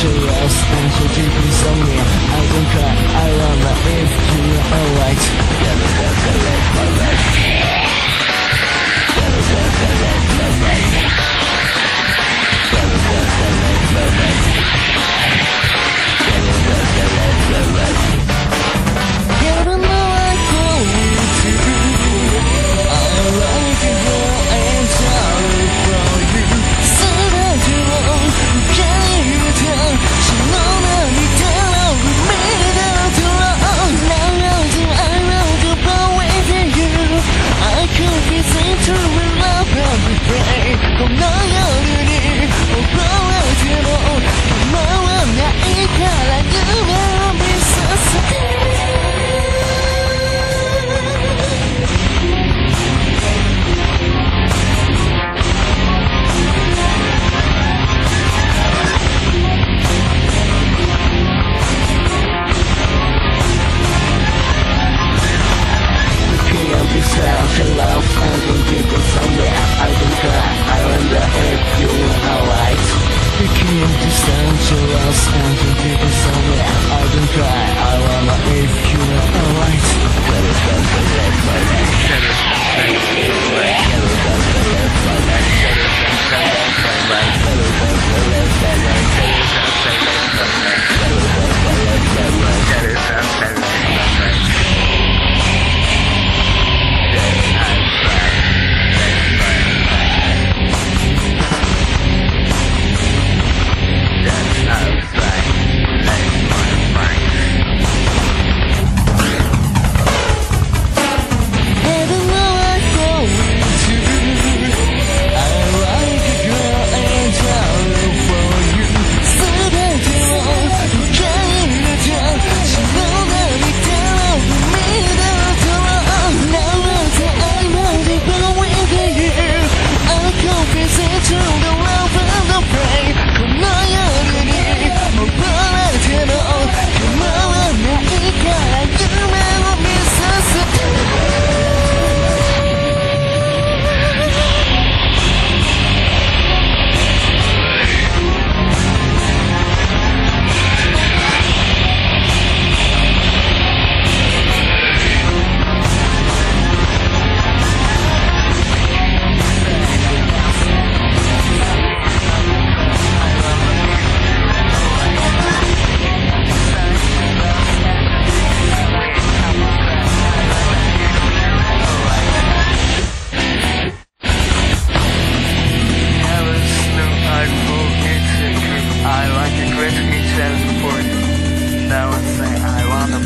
serious and who deep insomnia I don't care, I wonder if you're alright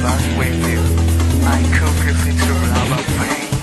I wave view, I cook your feet to lava.